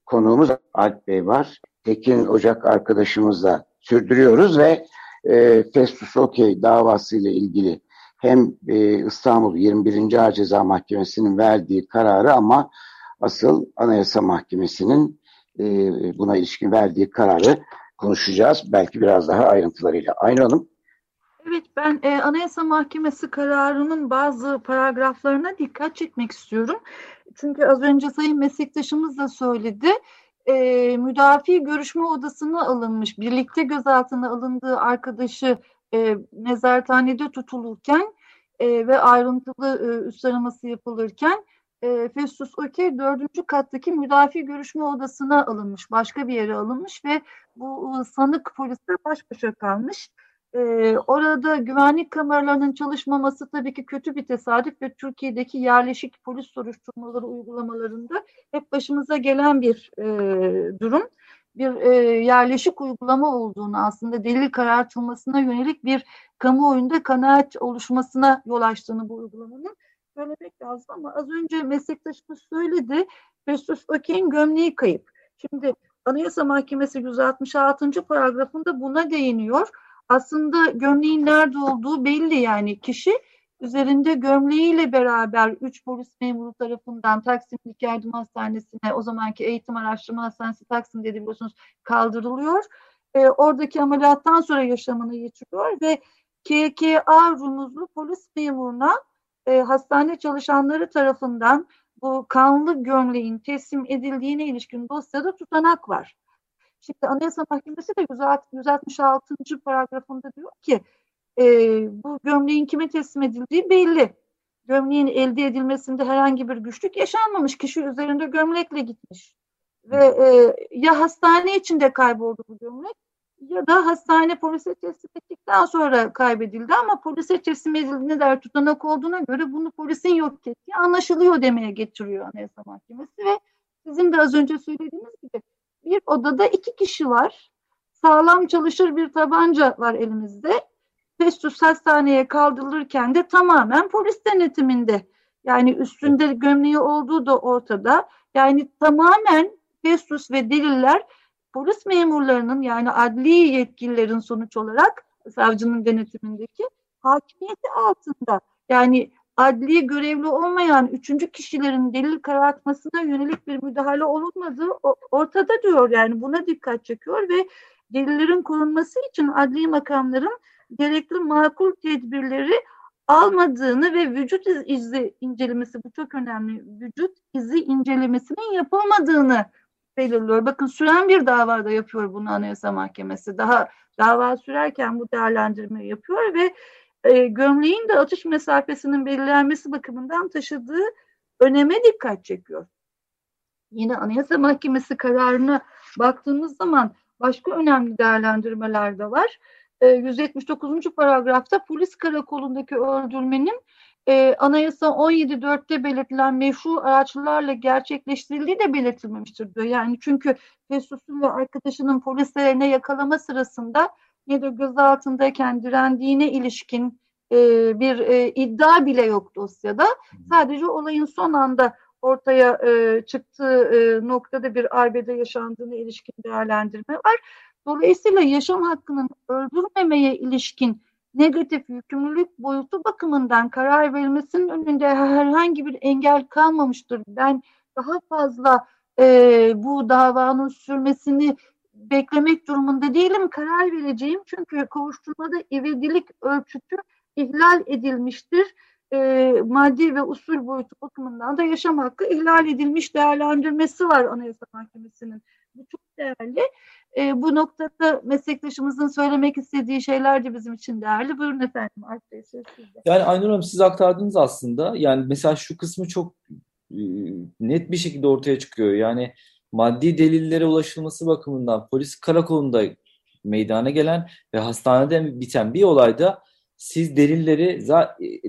konuğumuz Alp Bey var. Tekin Ocak arkadaşımızla sürdürüyoruz ve e, Festus Okey davası ile ilgili hem e, İstanbul 21. Ağır Ceza Mahkemesi'nin verdiği kararı ama asıl Anayasa Mahkemesi'nin e, buna ilişkin verdiği kararı konuşacağız. Belki biraz daha ayrıntılarıyla. Aynı Hanım. Evet ben e, Anayasa Mahkemesi kararının bazı paragraflarına dikkat çekmek istiyorum. Çünkü az önce sayın meslektaşımız da söyledi e, müdafi görüşme odasına alınmış, birlikte gözaltına alındığı arkadaşı e, nezarethanede tutulurken e, ve ayrıntılı e, üst araması yapılırken e, Festus Okey dördüncü kattaki müdafi görüşme odasına alınmış, başka bir yere alınmış ve bu sanık polisle baş başa kalmış. Ee, orada güvenlik kameralarının çalışmaması tabii ki kötü bir tesadüf ve Türkiye'deki yerleşik polis soruşturmaları uygulamalarında hep başımıza gelen bir e, durum. Bir e, yerleşik uygulama olduğunu aslında delil karartılmasına yönelik bir kamuoyunda kanaat oluşmasına yol açtığını bu uygulamanın söylemek lazım ama az önce meslektaşımız söyledi. Festus Okey'in gömleği kayıp. Şimdi Anayasa Mahkemesi 166. paragrafında buna değiniyor aslında gömleğin nerede olduğu belli yani kişi üzerinde gömleğiyle beraber 3 polis memuru tarafından Taksim İlk Yardım Hastanesi'ne o zamanki Eğitim Araştırma Hastanesi Taksim dedi biliyorsunuz kaldırılıyor. E, oradaki ameliyattan sonra yaşamını yitiriyor ve KKA rumuzlu polis memuruna e, hastane çalışanları tarafından bu kanlı gömleğin teslim edildiğine ilişkin dosyada tutanak var. Şimdi Anayasa Mahkemesi de 166. paragrafında diyor ki e, bu gömleğin kime teslim edildiği belli. Gömleğin elde edilmesinde herhangi bir güçlük yaşanmamış. Kişi üzerinde gömlekle gitmiş. Ve e, ya hastane içinde kayboldu bu gömlek ya da hastane polise teslim ettikten sonra kaybedildi ama polise teslim edildiğine dair tutanak olduğuna göre bunu polisin yok ettiği anlaşılıyor demeye getiriyor Anayasa Mahkemesi ve sizin de az önce söylediğiniz gibi bir odada iki kişi var. Sağlam çalışır bir tabanca var elimizde. Festus hastaneye kaldırılırken de tamamen polis denetiminde. Yani üstünde gömleği olduğu da ortada. Yani tamamen Festus ve deliller polis memurlarının yani adli yetkililerin sonuç olarak savcının denetimindeki hakimiyeti altında. Yani adli görevli olmayan üçüncü kişilerin delil karartmasına yönelik bir müdahale olunmadığı ortada diyor. Yani buna dikkat çekiyor ve delillerin korunması için adli makamların gerekli makul tedbirleri almadığını ve vücut izi incelemesi bu çok önemli. Vücut izi incelemesinin yapılmadığını belirliyor. Bakın süren bir davada yapıyor bunu Anayasa Mahkemesi. Daha dava sürerken bu değerlendirme yapıyor ve e, gömleğin de atış mesafesinin belirlenmesi bakımından taşıdığı öneme dikkat çekiyor. Yine Anayasa Mahkemesi kararına baktığımız zaman başka önemli değerlendirmeler de var. E, 179. paragrafta polis karakolundaki öldürmenin e, Anayasa 17.4'te belirtilen meşru araçlarla gerçekleştirildiği de belirtilmemiştir diyor. Yani çünkü Festus'un ve arkadaşının polislerine yakalama sırasında ne de gözaltındayken direndiğine ilişkin e, bir e, iddia bile yok dosyada. Sadece olayın son anda ortaya e, çıktığı e, noktada bir arbede yaşandığına ilişkin değerlendirme var. Dolayısıyla yaşam hakkının öldürmemeye ilişkin negatif yükümlülük boyutu bakımından karar verilmesinin önünde herhangi bir engel kalmamıştır. Ben daha fazla e, bu davanın sürmesini beklemek durumunda değilim. Karar vereceğim çünkü kovuşturmada ivedilik ölçütü ihlal edilmiştir. E, maddi ve usul boyutu bakımından da yaşam hakkı ihlal edilmiş değerlendirmesi var Anayasa Mahkemesi'nin. Bu çok değerli. E, bu noktada meslektaşımızın söylemek istediği şeyler de bizim için değerli. Buyurun efendim Yani Aynur Hanım siz aktardınız aslında. Yani mesela şu kısmı çok e, net bir şekilde ortaya çıkıyor. Yani maddi delillere ulaşılması bakımından polis karakolunda meydana gelen ve hastanede biten bir olayda siz delilleri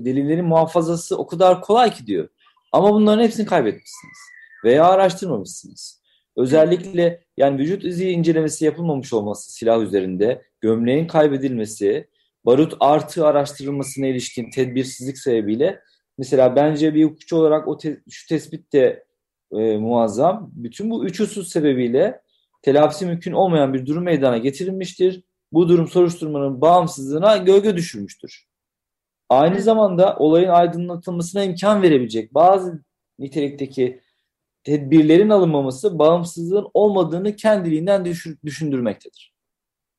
delillerin muhafazası o kadar kolay ki diyor. Ama bunların hepsini kaybetmişsiniz veya araştırmamışsınız. Özellikle yani vücut izi incelemesi yapılmamış olması silah üzerinde, gömleğin kaybedilmesi, barut artı araştırılmasına ilişkin tedbirsizlik sebebiyle mesela bence bir hukukçu olarak o te şu tespit de e, muazzam. Bütün bu üç husus sebebiyle telafisi mümkün olmayan bir durum meydana getirilmiştir. Bu durum soruşturmanın bağımsızlığına gölge düşürmüştür. Aynı zamanda olayın aydınlatılmasına imkan verebilecek bazı nitelikteki tedbirlerin alınmaması bağımsızlığın olmadığını kendiliğinden düşündürmektedir.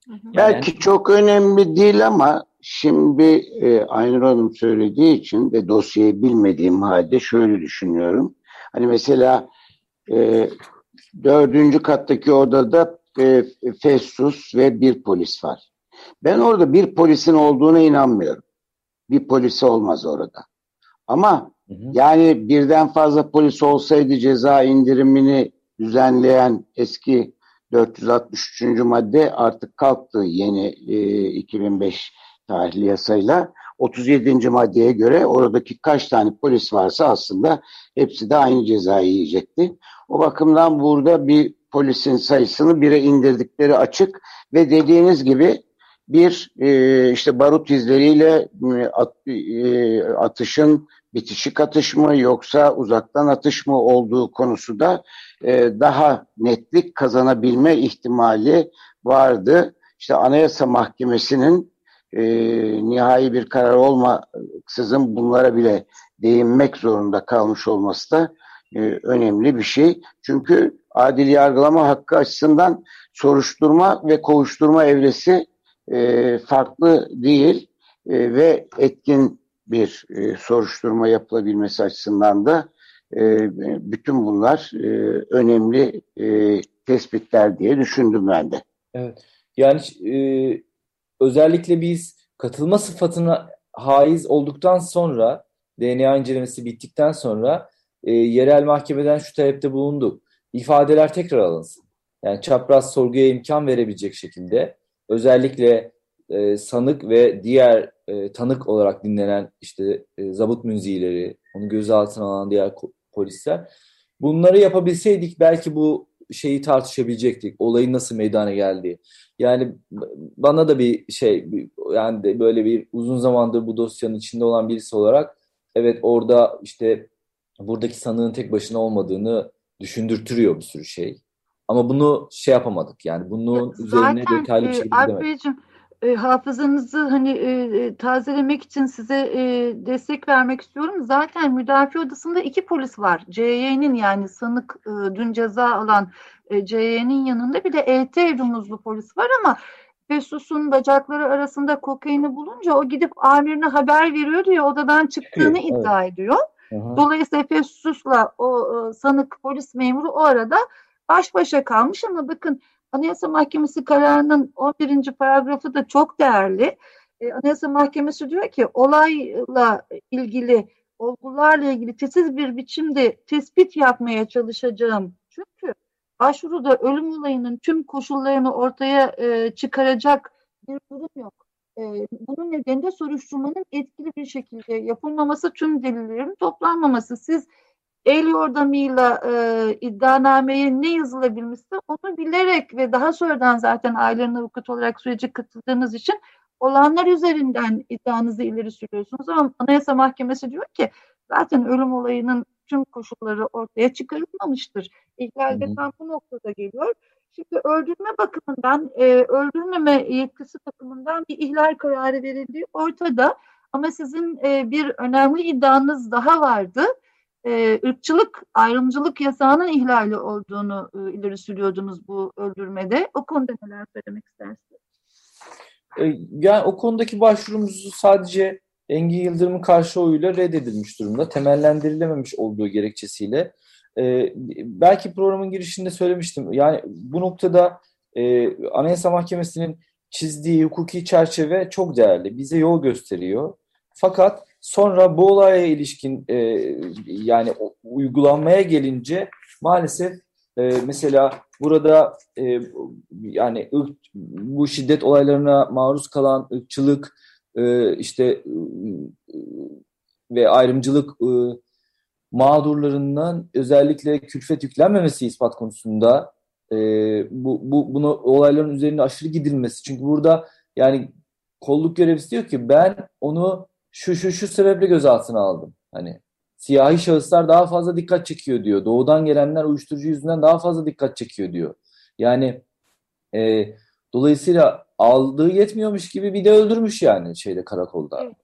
Yani, Belki çok önemli değil ama şimdi e, Aynur Hanım söylediği için ve dosyayı bilmediğim halde şöyle düşünüyorum. Hani mesela e, dördüncü kattaki odada e, Festus ve bir polis var. Ben orada bir polisin olduğuna inanmıyorum. Bir polisi olmaz orada. Ama hı hı. yani birden fazla polis olsaydı ceza indirimini düzenleyen eski 463. madde artık kalktı yeni e, 2005 tarihli yasayla. 37. maddeye göre oradaki kaç tane polis varsa aslında hepsi de aynı cezayı yiyecekti. O bakımdan burada bir polisin sayısını bire indirdikleri açık ve dediğiniz gibi bir e, işte barut izleriyle e, at, e, atışın bitişik atış mı yoksa uzaktan atış mı olduğu konusu da e, daha netlik kazanabilme ihtimali vardı. İşte Anayasa Mahkemesi'nin e, nihai bir karar olmaksızın bunlara bile değinmek zorunda kalmış olması da e, önemli bir şey. Çünkü adil yargılama hakkı açısından soruşturma ve kovuşturma evresi e, farklı değil e, ve etkin bir e, soruşturma yapılabilmesi açısından da e, bütün bunlar e, önemli e, tespitler diye düşündüm ben de. Evet. Yani e, özellikle biz katılma sıfatına haiz olduktan sonra DNA incelemesi bittikten sonra e, yerel mahkemeden şu talepte bulunduk. İfadeler tekrar alınsın. Yani çapraz sorguya imkan verebilecek şekilde özellikle e, sanık ve diğer e, tanık olarak dinlenen işte e, zabıt münzileri, onu gözaltına alan diğer polisler. Bunları yapabilseydik belki bu şeyi tartışabilecektik. Olayın nasıl meydana geldiği. Yani bana da bir şey yani de böyle bir uzun zamandır bu dosyanın içinde olan birisi olarak evet orada işte buradaki sanığın tek başına olmadığını düşündürtüyor bir sürü şey. Ama bunu şey yapamadık yani bunun Zaten, üzerine detaylı bir e, şekilde demedik e, hafızanızı hani e, e, tazelemek için size e, destek vermek istiyorum. Zaten müdafi odasında iki polis var. CY'nin yani sanık e, dün ceza alan e, CY'nin yanında bir de ET rumuzlu polis var ama Festus'un bacakları arasında kokaini bulunca o gidip amirine haber veriyor diye odadan çıktığını Çıkıyor, iddia ediyor. Hı-hı. Dolayısıyla Festus'la o e, sanık polis memuru o arada baş başa kalmış ama bakın Anayasa Mahkemesi kararının 11. paragrafı da çok değerli. E, Anayasa Mahkemesi diyor ki olayla ilgili, olgularla ilgili titiz bir biçimde tespit yapmaya çalışacağım. Çünkü başvuruda ölüm olayının tüm koşullarını ortaya e, çıkaracak bir durum yok. E, bunun nedeni de soruşturmanın etkili bir şekilde yapılmaması, tüm delillerin toplanmaması. Siz el yordamıyla e, iddianameye ne yazılabilmişse onu bilerek ve daha sonradan zaten ailenin avukatı olarak sürece katıldığınız için olanlar üzerinden iddianızı ileri sürüyorsunuz. Ama Anayasa Mahkemesi diyor ki zaten ölüm olayının tüm koşulları ortaya çıkarılmamıştır. İhlal de tam bu noktada geliyor. Şimdi öldürme bakımından, e, öldürmeme yetkisi bakımından bir ihlal kararı verildiği ortada. Ama sizin e, bir önemli iddianız daha vardı e, ırkçılık, ayrımcılık yasağının ihlali olduğunu e, ileri sürüyordunuz bu öldürmede. O konuda neler söylemek istersiniz? E, yani o konudaki başvurumuzu sadece Engin Yıldırım'ın karşı oyuyla reddedilmiş durumda. Temellendirilememiş olduğu gerekçesiyle. E, belki programın girişinde söylemiştim. Yani bu noktada e, Anayasa Mahkemesi'nin çizdiği hukuki çerçeve çok değerli. Bize yol gösteriyor. Fakat Sonra bu olaya ilişkin e, yani uygulanmaya gelince maalesef e, mesela burada e, yani ırk, bu şiddet olaylarına maruz kalan ırkçılık e, işte e, ve ayrımcılık e, mağdurlarından özellikle külfet yüklenmemesi ispat konusunda e, bu, bu bunu olayların üzerine aşırı gidilmesi. Çünkü burada yani kolluk görevlisi diyor ki ben onu şu şu şu sebeple gözaltına aldım. Hani siyahi şahıslar daha fazla dikkat çekiyor diyor. Doğudan gelenler uyuşturucu yüzünden daha fazla dikkat çekiyor diyor. Yani e, dolayısıyla aldığı yetmiyormuş gibi bir de öldürmüş yani şeyde karakolda. Evet.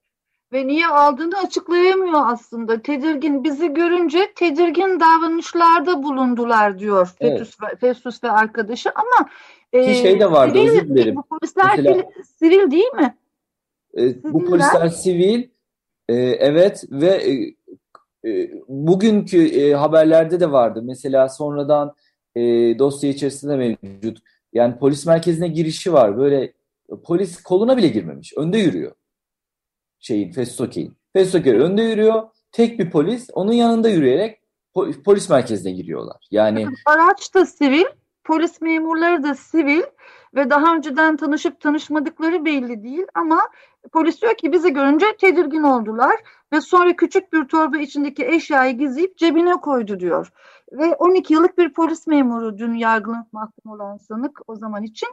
Ve niye aldığını açıklayamıyor aslında. Tedirgin bizi görünce tedirgin davranışlarda bulundular diyor Festus, evet. ve, Festus ve arkadaşı ama e, Ki şey de vardı sivil, özür dilerim. Bu polisler Mesela, sivil değil mi? E, bu polisler sivil, e, evet ve e, e, bugünkü e, haberlerde de vardı. Mesela sonradan e, dosya içerisinde mevcut. Yani polis merkezine girişi var. Böyle polis koluna bile girmemiş. Önde yürüyor. Şeyin, Festoke'in. Festoke önde yürüyor. Tek bir polis onun yanında yürüyerek polis merkezine giriyorlar. Yani araç da sivil, polis memurları da sivil ve daha önceden tanışıp tanışmadıkları belli değil ama polis diyor ki bizi görünce tedirgin oldular ve sonra küçük bir torba içindeki eşyayı gizleyip cebine koydu diyor. Ve 12 yıllık bir polis memuru dün yargılanıp mahkum olan sanık o zaman için.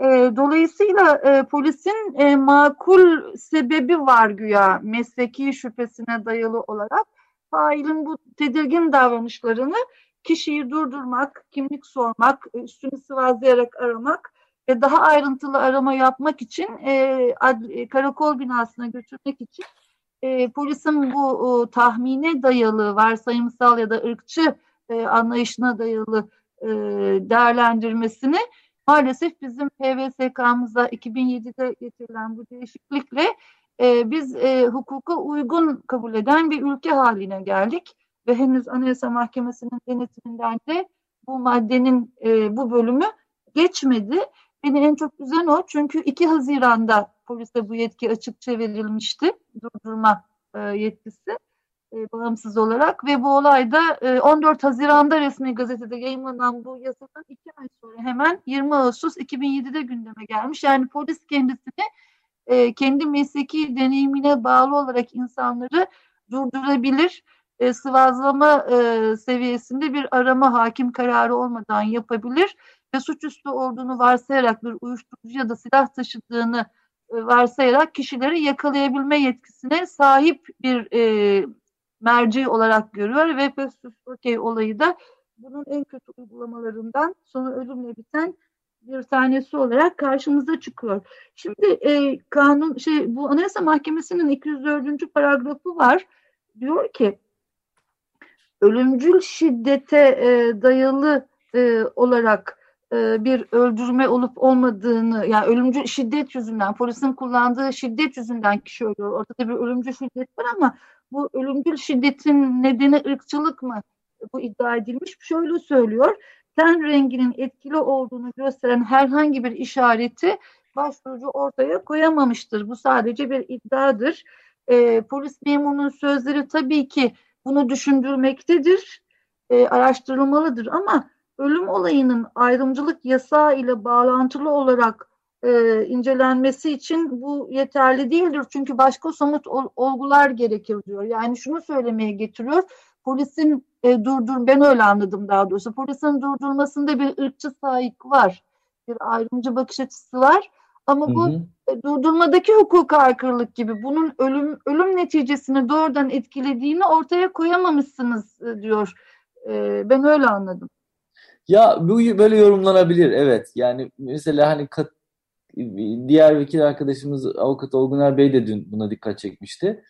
E, dolayısıyla e, polisin e, makul sebebi var güya mesleki şüphesine dayalı olarak failin bu tedirgin davranışlarını kişiyi durdurmak, kimlik sormak, üstünü sıvazlayarak aramak ve daha ayrıntılı arama yapmak için e, ad, e, karakol binasına götürmek için e, polisin bu o, tahmine dayalı, varsayımsal ya da ırkçı e, anlayışına dayalı e, değerlendirmesini maalesef bizim PVSK'mıza 2007'de getirilen bu değişiklikle e, biz e, hukuka uygun kabul eden bir ülke haline geldik ve henüz Anayasa Mahkemesi'nin denetiminden de bu maddenin e, bu bölümü geçmedi. Beni en çok üzen o çünkü 2 Haziran'da polise bu yetki açıkça verilmişti. Durdurma e, yetkisi. e, bağımsız olarak ve bu olay da e, 14 Haziran'da resmi gazetede yayınlanan bu yasadan iki ay sonra hemen 20 Ağustos 2007'de gündeme gelmiş. Yani polis kendisini e, kendi mesleki deneyimine bağlı olarak insanları durdurabilir, e, sıvazlama e, seviyesinde bir arama hakim kararı olmadan yapabilir ve suçüstü olduğunu varsayarak bir uyuşturucu ya da silah taşıdığını e, varsayarak kişileri yakalayabilme yetkisine sahip bir e, merci olarak görüyor ve Festus Okey olayı da bunun en kötü uygulamalarından sonra ölümle biten bir tanesi olarak karşımıza çıkıyor. Şimdi e, kanun şey bu Anayasa Mahkemesi'nin 204. paragrafı var. Diyor ki ölümcül şiddete e, dayalı e, olarak e, bir öldürme olup olmadığını yani ölümcül şiddet yüzünden polisin kullandığı şiddet yüzünden kişi ölüyor. Ortada bir ölümcül şiddet var ama bu ölümcül şiddetin nedeni ırkçılık mı? Bu iddia edilmiş. Şöyle söylüyor. Ten renginin etkili olduğunu gösteren herhangi bir işareti başvurucu ortaya koyamamıştır. Bu sadece bir iddiadır. E, polis memurunun sözleri tabii ki bunu düşündürmektedir. E, araştırılmalıdır ama ölüm olayının ayrımcılık yasağı ile bağlantılı olarak e, incelenmesi için bu yeterli değildir. Çünkü başka somut ol, olgular gerekir diyor. Yani şunu söylemeye getiriyor. Polisin e, durdur, ben öyle anladım daha doğrusu. Polisin durdurmasında bir ırkçı sahip var. Bir ayrımcı bakış açısı var. Ama bu hı hı. E, durdurmadaki hukuka aykırılık gibi bunun ölüm ölüm neticesini doğrudan etkilediğini ortaya koyamamışsınız e, diyor. E, ben öyle anladım. Ya bu böyle yorumlanabilir evet. Yani mesela hani kat, diğer vekil arkadaşımız avukat Olguner Bey de dün buna dikkat çekmişti.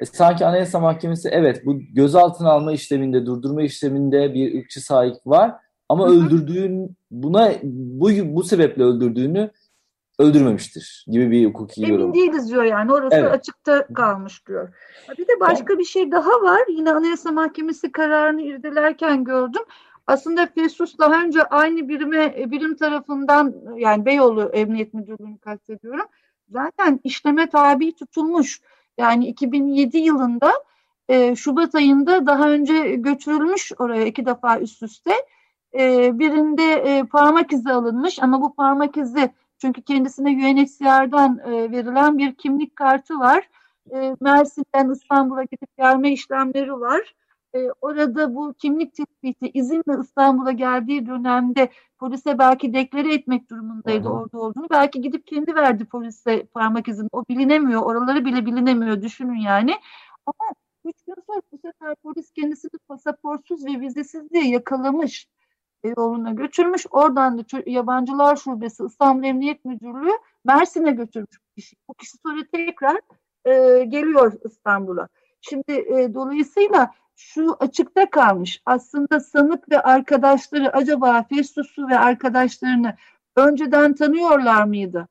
E, sanki Anayasa Mahkemesi evet bu gözaltına alma işleminde, durdurma işleminde bir ırkçı sahip var ama Hı-hı. öldürdüğün buna bu bu sebeple öldürdüğünü öldürmemiştir gibi bir hukuki Emin yorum. Emin değiliz diyor yani orası evet. açıkta kalmış diyor. Bir de başka bir şey daha var. Yine Anayasa Mahkemesi kararını irdelerken gördüm. Aslında Festus daha önce aynı birime e, birim tarafından yani Beyoğlu Emniyet Müdürlüğü'nü kastediyorum. Zaten işleme tabi tutulmuş. Yani 2007 yılında e, Şubat ayında daha önce götürülmüş oraya iki defa üst üste. E, birinde e, parmak izi alınmış ama bu parmak izi çünkü kendisine UNHCR'dan e, verilen bir kimlik kartı var. E, Mersin'den İstanbul'a gidip gelme işlemleri var e, orada bu kimlik tespiti izinle İstanbul'a geldiği dönemde polise belki deklare etmek durumundaydı orada olduğunu. Belki gidip kendi verdi polise parmak izini. O bilinemiyor. Oraları bile bilinemiyor. Düşünün yani. Ama üç gün sonra bu sefer polis kendisini pasaportsuz ve vizesiz diye yakalamış. Yoluna götürmüş. Oradan da yabancılar şubesi İstanbul Emniyet Müdürlüğü Mersin'e götürmüş bu kişi. Bu kişi sonra tekrar e, geliyor İstanbul'a. Şimdi e, dolayısıyla şu açıkta kalmış. Aslında sanık ve arkadaşları acaba Festus'u ve arkadaşlarını önceden tanıyorlar mıydı?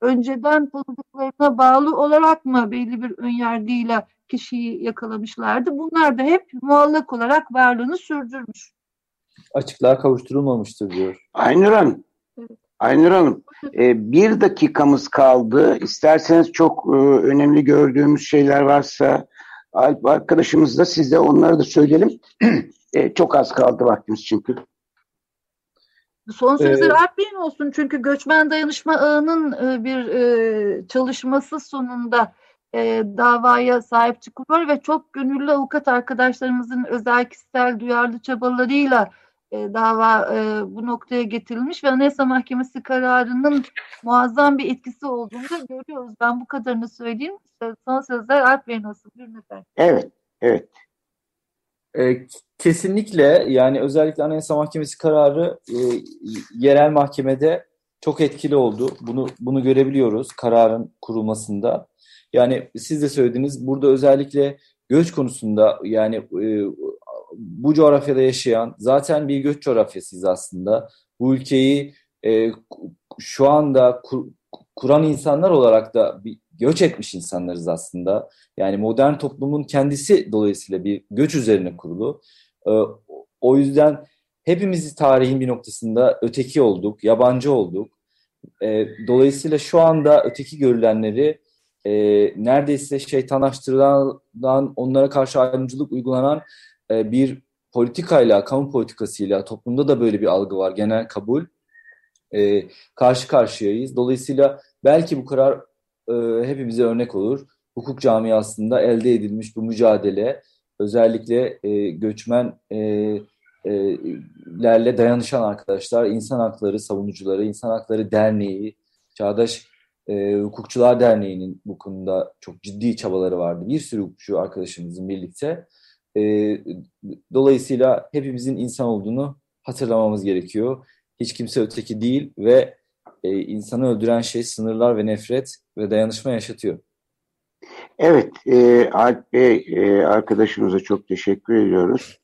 Önceden tanıdıklarına bağlı olarak mı belli bir önyargıyla kişiyi yakalamışlardı? Bunlar da hep muallak olarak varlığını sürdürmüş. Açıklığa kavuşturulmamıştır diyor. Aynur Hanım, evet. Aynur Hanım, e, bir dakikamız kaldı. İsterseniz çok e, önemli gördüğümüz şeyler varsa Alp arkadaşımız da siz de onları da söyleyelim. e, çok az kaldı vaktimiz çünkü. Son sözler ee, Alp Bey'in olsun çünkü göçmen dayanışma ağının e, bir e, çalışması sonunda e, davaya sahip çıkılıyor ve çok gönüllü avukat arkadaşlarımızın özel kişisel duyarlı çabalarıyla e, dava e, bu noktaya getirilmiş ve Anayasa Mahkemesi kararının muazzam bir etkisi olduğunu da görüyoruz. Ben bu kadarını söyleyeyim. Son sözler Alp Bey'in olsun. Buyurun efendim. Evet, evet. E, kesinlikle yani özellikle Anayasa Mahkemesi kararı e, yerel mahkemede çok etkili oldu. Bunu bunu görebiliyoruz kararın kurulmasında. Yani siz de söylediniz burada özellikle göç konusunda yani e, bu coğrafyada yaşayan zaten bir göç coğrafyasıyız aslında. Bu ülkeyi e, şu anda kur, kuran insanlar olarak da bir göç etmiş insanlarız aslında. Yani modern toplumun kendisi dolayısıyla bir göç üzerine kurulu. E, o yüzden hepimiz tarihin bir noktasında öteki olduk, yabancı olduk. E, dolayısıyla şu anda öteki görülenleri e, neredeyse şeytanlaştırılan, onlara karşı ayrımcılık uygulanan e, bir politikayla, kamu politikasıyla toplumda da böyle bir algı var, genel kabul. E, karşı karşıyayız. Dolayısıyla belki bu karar e, hepimize örnek olur. Hukuk camiasında elde edilmiş bu mücadele özellikle e, göçmen e, e, lerle dayanışan arkadaşlar, insan hakları savunucuları, insan hakları derneği, Çağdaş e, Hukukçular Derneği'nin bu konuda çok ciddi çabaları vardı. Bir sürü hukukçu arkadaşımızın birlikte. E, dolayısıyla hepimizin insan olduğunu hatırlamamız gerekiyor. Hiç kimse öteki değil ve e, insanı öldüren şey sınırlar ve nefret ve dayanışma yaşatıyor. Evet, e, Alp Bey e, arkadaşımıza çok teşekkür ediyoruz.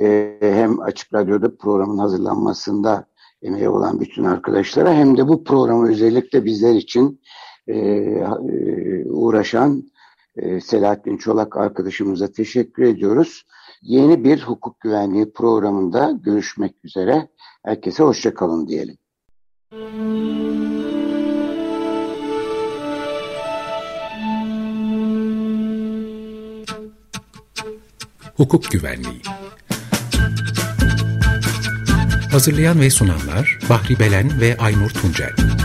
E, hem Açık Radyo'da programın hazırlanmasında emeği olan bütün arkadaşlara hem de bu programı özellikle bizler için e, e, uğraşan e, Selahattin Çolak arkadaşımıza teşekkür ediyoruz. Yeni bir hukuk güvenliği programında görüşmek üzere. Herkese hoşçakalın diyelim. Hukuk Güvenliği Hazırlayan ve sunanlar Bahri Belen ve Aynur Tuncel